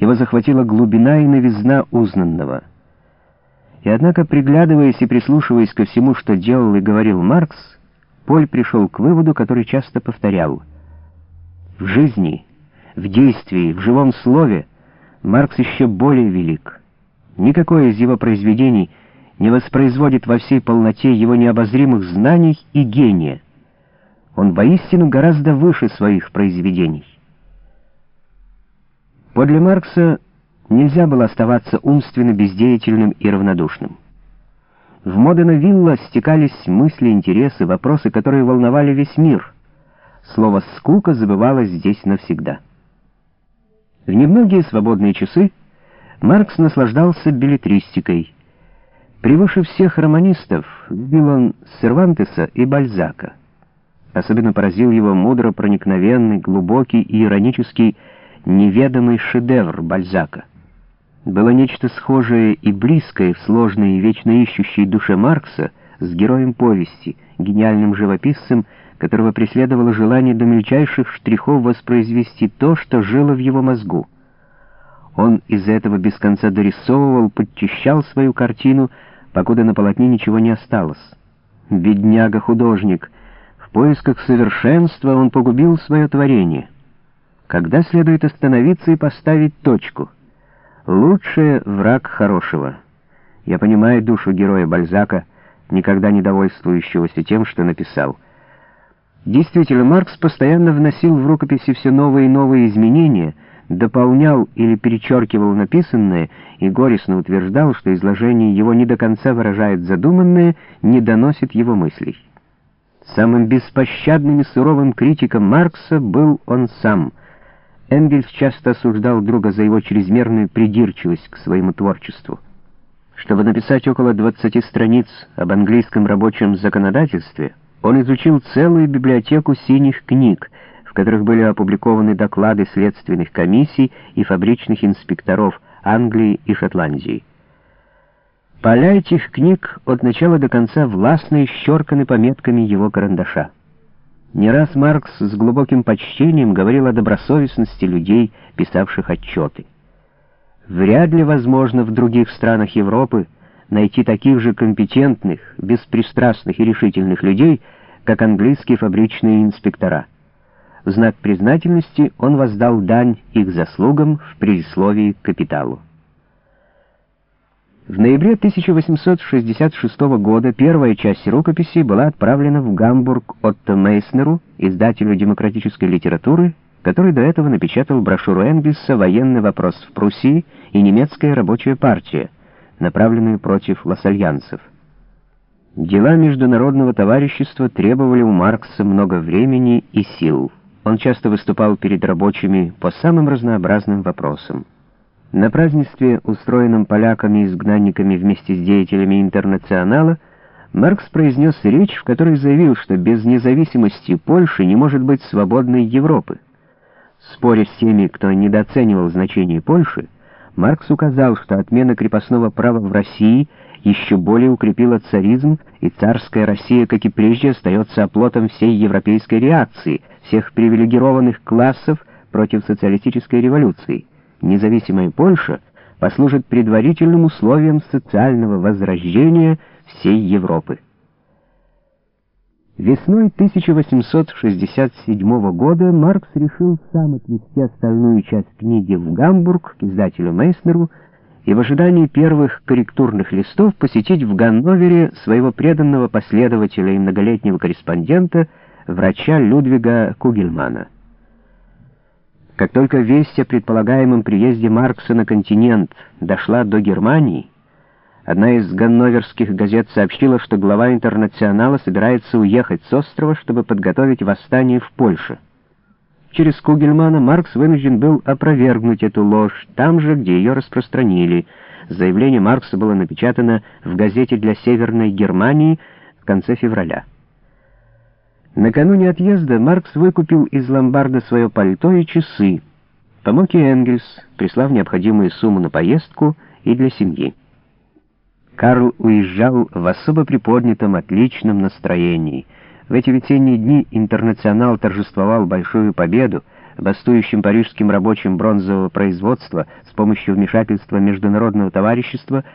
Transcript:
Его захватила глубина и новизна узнанного. И однако, приглядываясь и прислушиваясь ко всему, что делал и говорил Маркс, Поль пришел к выводу, который часто повторял. В жизни, в действии, в живом слове Маркс еще более велик. Никакое из его произведений не воспроизводит во всей полноте его необозримых знаний и гения. Он воистину гораздо выше своих произведений. Подле Маркса нельзя было оставаться умственно бездеятельным и равнодушным. В Модена-Вилла стекались мысли, интересы, вопросы, которые волновали весь мир. Слово «скука» забывалось здесь навсегда. В немногие свободные часы Маркс наслаждался билетристикой. Превыше всех романистов любил он Сервантеса и Бальзака. Особенно поразил его мудро проникновенный, глубокий и иронический неведомый шедевр Бальзака. Было нечто схожее и близкое в сложной и вечно ищущей душе Маркса с героем повести, гениальным живописцем, которого преследовало желание до мельчайших штрихов воспроизвести то, что жило в его мозгу. Он из-за этого без конца дорисовывал, подчищал свою картину, покуда на полотне ничего не осталось. Бедняга-художник, в поисках совершенства он погубил свое творение — когда следует остановиться и поставить точку? Лучшее — враг хорошего. Я понимаю душу героя Бальзака, никогда не довольствующегося тем, что написал. Действительно, Маркс постоянно вносил в рукописи все новые и новые изменения, дополнял или перечеркивал написанное и горестно утверждал, что изложение его не до конца выражает задуманное, не доносит его мыслей. Самым беспощадным и суровым критиком Маркса был он сам — Энгельс часто осуждал друга за его чрезмерную придирчивость к своему творчеству. Чтобы написать около 20 страниц об английском рабочем законодательстве, он изучил целую библиотеку синих книг, в которых были опубликованы доклады следственных комиссий и фабричных инспекторов Англии и Шотландии. Поля этих книг от начала до конца властно исчерканы пометками его карандаша. Не раз Маркс с глубоким почтением говорил о добросовестности людей, писавших отчеты. Вряд ли возможно в других странах Европы найти таких же компетентных, беспристрастных и решительных людей, как английские фабричные инспектора. В знак признательности он воздал дань их заслугам в предисловии к капиталу. В ноябре 1866 года первая часть рукописи была отправлена в Гамбург Отто Мейснеру, издателю демократической литературы, который до этого напечатал брошюру Энгельса «Военный вопрос в Пруссии» и «Немецкая рабочая партия», направленную против лассальянцев. Дела международного товарищества требовали у Маркса много времени и сил. Он часто выступал перед рабочими по самым разнообразным вопросам. На празднестве, устроенном поляками-изгнанниками вместе с деятелями интернационала, Маркс произнес речь, в которой заявил, что без независимости Польши не может быть свободной Европы. Споря с теми, кто недооценивал значение Польши, Маркс указал, что отмена крепостного права в России еще более укрепила царизм, и царская Россия, как и прежде, остается оплотом всей европейской реакции, всех привилегированных классов против социалистической революции независимая Польша послужит предварительным условием социального возрождения всей Европы. Весной 1867 года Маркс решил сам отвезти остальную часть книги в Гамбург к издателю Мейснеру и в ожидании первых корректурных листов посетить в Ганновере своего преданного последователя и многолетнего корреспондента, врача Людвига Кугельмана. Как только весть о предполагаемом приезде Маркса на континент дошла до Германии, одна из ганноверских газет сообщила, что глава интернационала собирается уехать с острова, чтобы подготовить восстание в Польше. Через Кугельмана Маркс вынужден был опровергнуть эту ложь там же, где ее распространили. Заявление Маркса было напечатано в газете для Северной Германии в конце февраля. Накануне отъезда Маркс выкупил из ломбарда свое пальто и часы, помог и Энгельс, прислав необходимую сумму на поездку и для семьи. Карл уезжал в особо приподнятом, отличном настроении. В эти весенние дни «Интернационал» торжествовал большую победу, бастующим парижским рабочим бронзового производства с помощью вмешательства международного товарищества